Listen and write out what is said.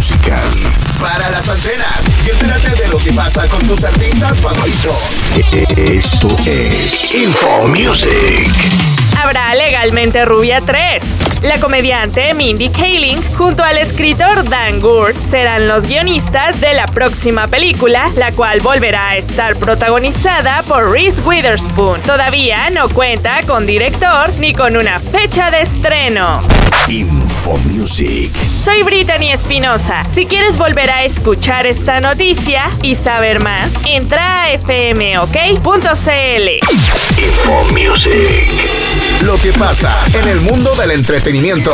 musical. Para las antenas y entérate de lo que pasa con tus artistas favoritos. Esto es Info Music. Habrá legalmente Rubia 3. La comediante Mindy Kaling junto al escritor Dan Gould serán los guionistas de la próxima película, la cual volverá a estar protagonizada por Reese Witherspoon. Todavía no cuenta con director ni con una fecha de estreno. Info Music. Soy Brittany Espinosa. Si quieres volver a escuchar esta noticia y saber más, entra a fmok.cl. Info Music. Lo que pasa en el mundo del entretenimiento.